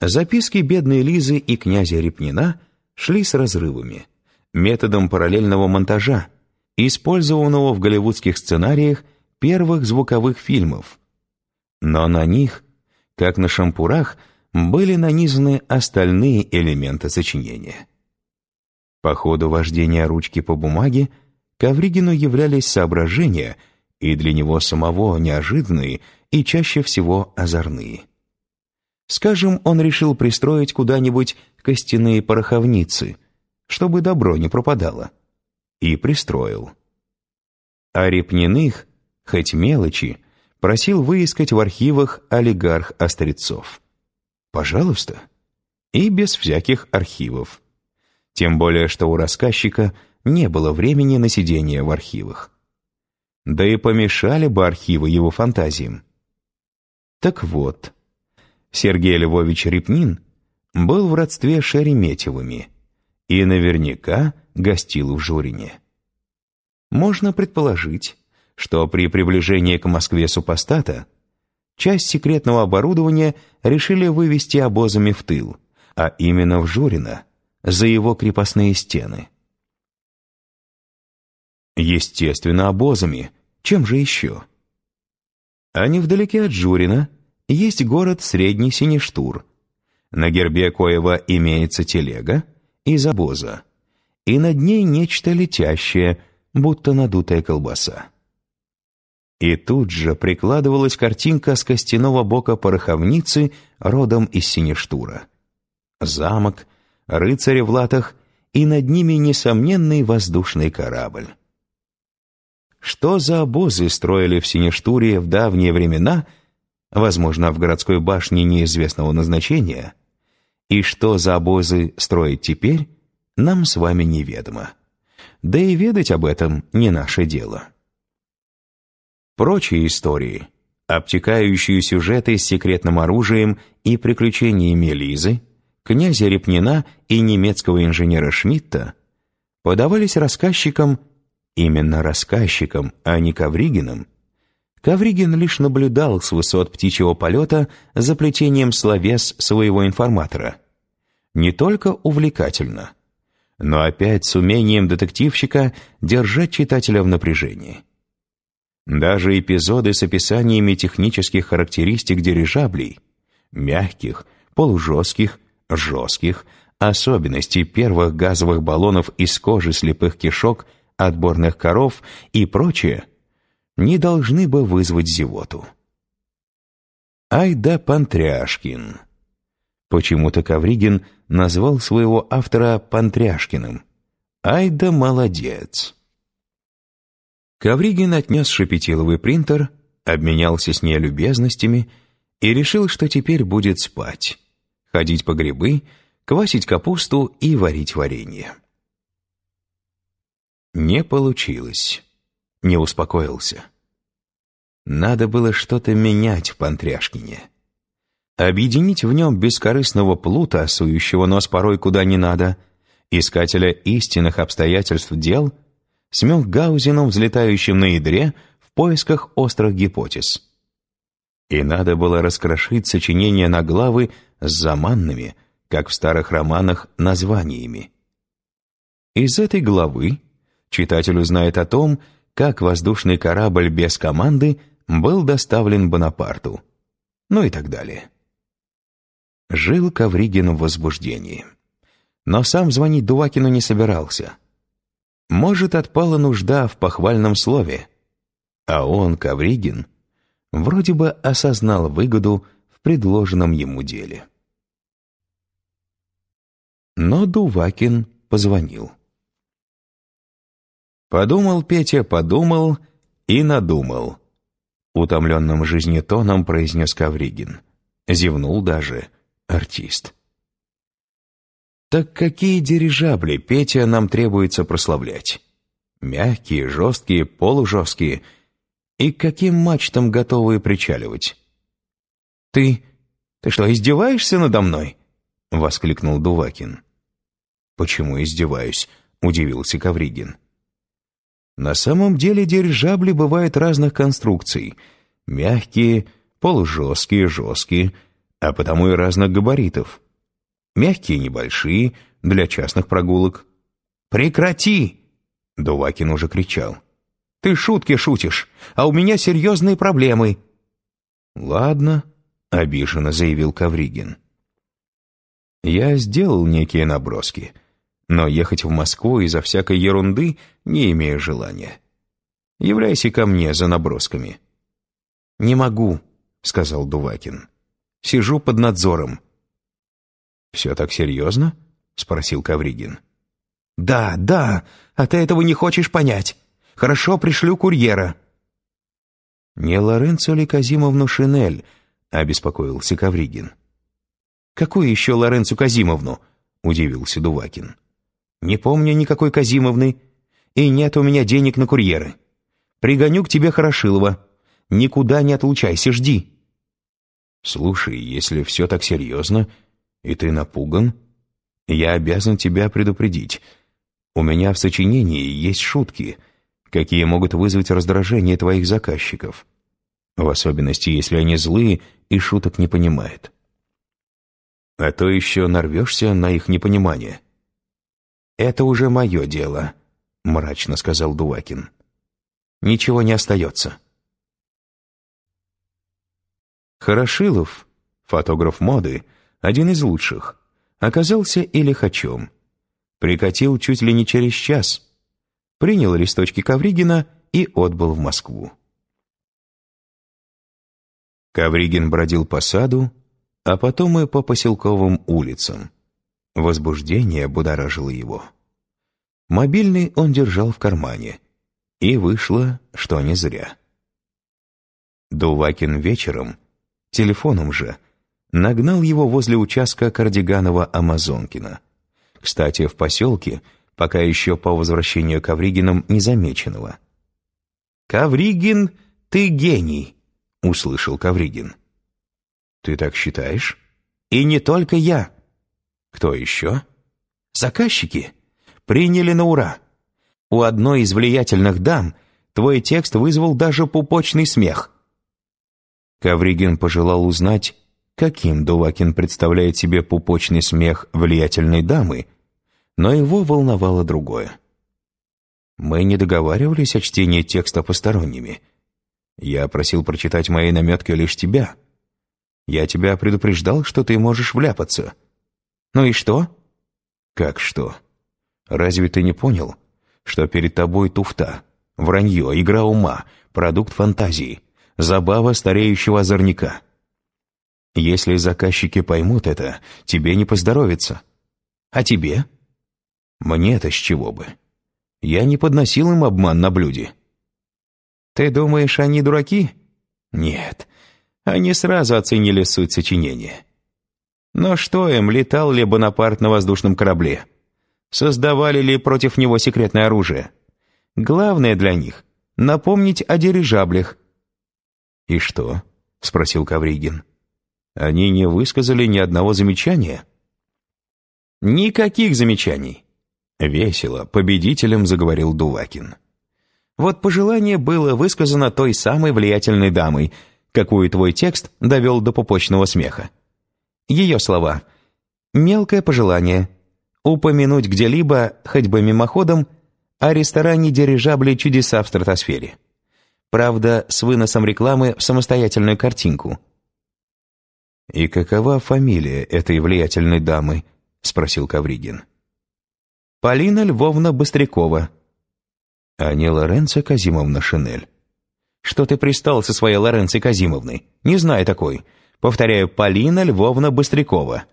Записки бедной Лизы и князя Репнина шли с разрывами, методом параллельного монтажа, использованного в голливудских сценариях первых звуковых фильмов. Но на них, как на шампурах, были нанизаны остальные элементы сочинения. По ходу вождения ручки по бумаге Ковригину являлись соображения, и для него самого неожиданные и чаще всего озорные. Скажем, он решил пристроить куда-нибудь костяные пороховницы, чтобы добро не пропадало. И пристроил. А Репниных, хоть мелочи, просил выискать в архивах олигарх Острецов. Пожалуйста. И без всяких архивов. Тем более, что у рассказчика не было времени на сидение в архивах. Да и помешали бы архивы его фантазиям. Так вот, Сергей Львович Репнин был в родстве с Шереметьевыми и наверняка гостил в Журине. Можно предположить, что при приближении к Москве супостата часть секретного оборудования решили вывести обозами в тыл, а именно в Журино, за его крепостные стены. Естественно, обозами, чем же еще? А невдалеке от Журина есть город Средний Синештур. На гербе коего имеется телега из обоза, и над ней нечто летящее, будто надутая колбаса. И тут же прикладывалась картинка с костяного бока пороховницы родом из Синештура. Замок, рыцари в латах и над ними несомненный воздушный корабль. Что за обозы строили в Синештуре в давние времена — возможно, в городской башне неизвестного назначения, и что за обозы строить теперь, нам с вами неведомо. Да и ведать об этом не наше дело. Прочие истории, обтекающие сюжеты с секретным оружием и приключениями Лизы, князя Репнина и немецкого инженера Шмидта, подавались рассказчикам, именно рассказчикам, а не Ковригиным, Ковригин лишь наблюдал с высот птичьего полета за плетением словес своего информатора. Не только увлекательно, но опять с умением детективщика держать читателя в напряжении. Даже эпизоды с описаниями технических характеристик дирижаблей, мягких, полужестких, жестких, особенностей первых газовых баллонов из кожи слепых кишок, отборных коров и прочее – не должны бы вызвать зевоту. Ай да Пантряшкин. Почему-то Ковригин назвал своего автора Пантряшкиным. Ай да молодец. Ковригин отнес шепетиловый принтер, обменялся с ней любезностями и решил, что теперь будет спать, ходить по грибы, квасить капусту и варить варенье. Не получилось не успокоился. Надо было что-то менять в Пантряшкине. Объединить в нем бескорыстного плута, сующего нос порой куда не надо, искателя истинных обстоятельств дел, с Мюнхгаузеном, взлетающим на ядре в поисках острых гипотез. И надо было раскрошить сочинение на главы с заманными, как в старых романах, названиями. Из этой главы читатель узнает о том, как воздушный корабль без команды был доставлен Бонапарту, ну и так далее. Жил Ковригин в возбуждении. Но сам звонить Дувакину не собирался. Может, отпала нужда в похвальном слове. А он, Ковригин, вроде бы осознал выгоду в предложенном ему деле. Но Дувакин позвонил. Подумал Петя, подумал и надумал. Утомленным жизнетоном произнес Кавригин. Зевнул даже артист. Так какие дирижабли, Петя, нам требуется прославлять? Мягкие, жесткие, полужесткие. И к каким мачтам готовы причаливать? Ты... ты что, издеваешься надо мной? Воскликнул Дувакин. Почему издеваюсь? Удивился Кавригин. На самом деле дирижабли бывают разных конструкций. Мягкие, полужесткие, жесткие. а потому и разных габаритов. Мягкие небольшие, для частных прогулок. «Прекрати!» — Дувакин уже кричал. «Ты шутки шутишь, а у меня серьезные проблемы». «Ладно», — обиженно заявил Кавригин. «Я сделал некие наброски, но ехать в Москву из-за всякой ерунды не имею желания. Являйся ко мне за набросками». «Не могу», — сказал Дувакин. «Сижу под надзором». «Все так серьезно?» — спросил Кавригин. «Да, да, а ты этого не хочешь понять. Хорошо, пришлю курьера». «Не Лоренцо ли Казимовну Шинель?» — обеспокоился Кавригин. «Какую еще Лоренцу Казимовну?» — удивился Дувакин. «Не помню никакой Казимовны, и нет у меня денег на курьеры. Пригоню к тебе Хорошилова. Никуда не отлучайся, жди». «Слушай, если все так серьезно, и ты напуган, я обязан тебя предупредить. У меня в сочинении есть шутки, какие могут вызвать раздражение твоих заказчиков, в особенности, если они злые и шуток не понимают. А то еще нарвешься на их непонимание. «Это уже мое дело», — мрачно сказал Дувакин. «Ничего не остается». Хорошилов, фотограф моды, один из лучших, оказался и лихачом. Прикатил чуть ли не через час, принял листочки Ковригина и отбыл в Москву. Ковригин бродил по саду, а потом и по поселковым улицам. Возбуждение будоражило его. Мобильный он держал в кармане, и вышло, что не зря. Дувакин вечером, телефоном же, нагнал его возле участка Кардиганова-Амазонкина. Кстати, в поселке, пока еще по возвращению Ковригином незамеченного. «Ковригин, ты гений!» — услышал Ковригин. «Ты так считаешь?» «И не только я!» «Кто еще?» «Заказчики. Приняли на ура. У одной из влиятельных дам твой текст вызвал даже пупочный смех». Ковригин пожелал узнать, каким Дувакин представляет себе пупочный смех влиятельной дамы, но его волновало другое. Мы не договаривались о чтении текста посторонними. Я просил прочитать мои наметки лишь тебя. Я тебя предупреждал, что ты можешь вляпаться. Ну и что? Как что? Разве ты не понял, что перед тобой туфта, вранье, игра ума, продукт фантазии, забава стареющего озорника — если заказчики поймут это, тебе не поздоровится. А тебе? Мне-то с чего бы? Я не подносил им обман на блюде. Ты думаешь, они дураки? Нет. Они сразу оценили суть сочинения. Но что им, летал ли Бонапарт на воздушном корабле? Создавали ли против него секретное оружие? Главное для них — напомнить о дирижаблях. «И что?» — спросил Кавригин. Они не высказали ни одного замечания? Никаких замечаний. Весело, победителем заговорил Дувакин. Вот пожелание было высказано той самой влиятельной дамой, какую твой текст довел до пупочного смеха. Ее слова. «Мелкое пожелание. Упомянуть где-либо, хоть бы мимоходом, о ресторане дирижабли «Чудеса в стратосфере». Правда, с выносом рекламы в самостоятельную картинку – «И какова фамилия этой влиятельной дамы?» — спросил Кавригин. «Полина Львовна Быстрякова». «А не Лоренцо Казимовна Шинель?» «Что ты пристал со своей Лоренцей Казимовной? Не знаю такой. Повторяю, Полина Львовна Быстрякова».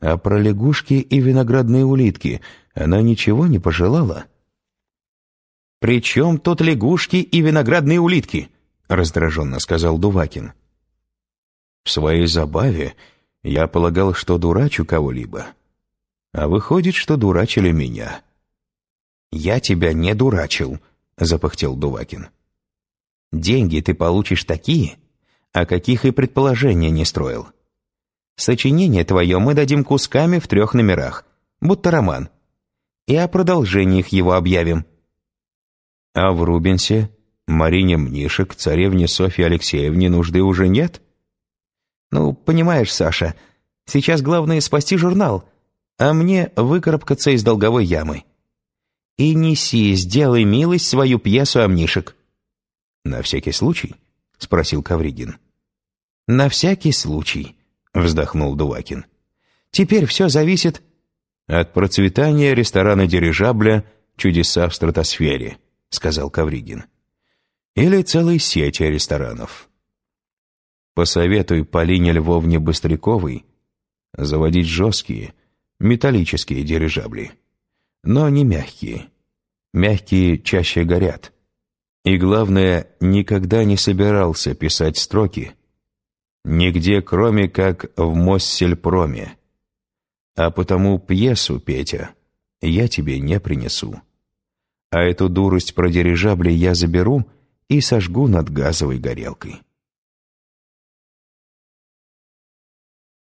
«А про лягушки и виноградные улитки она ничего не пожелала?» «При чем тут лягушки и виноградные улитки?» — раздраженно сказал Дувакин. В своей забаве я полагал, что дурачу кого-либо. А выходит, что дурачили меня. «Я тебя не дурачил», — запыхтел Дувакин. «Деньги ты получишь такие, о каких и предположения не строил. Сочинение твое мы дадим кусками в трех номерах, будто роман, и о продолжениях его объявим». «А в Рубенсе, Марине Мнишек, царевне Софье Алексеевне нужды уже нет?» Ну, понимаешь, Саша, сейчас главное спасти журнал, а мне выкарабкаться из долговой ямы. И неси, сделай милость свою пьесу «Амнишек». «На всякий случай?» — спросил Кавригин. «На всякий случай», — вздохнул Дувакин. «Теперь все зависит от процветания ресторана «Дирижабля» «Чудеса в стратосфере», — сказал Кавригин. «Или целой сети ресторанов». Посоветуй Полине Львовне Быстряковой заводить жесткие, металлические дирижабли, но не мягкие. Мягкие чаще горят. И главное, никогда не собирался писать строки нигде, кроме как в Моссельпроме. А потому пьесу, Петя, я тебе не принесу. А эту дурость про дирижабли я заберу и сожгу над газовой горелкой.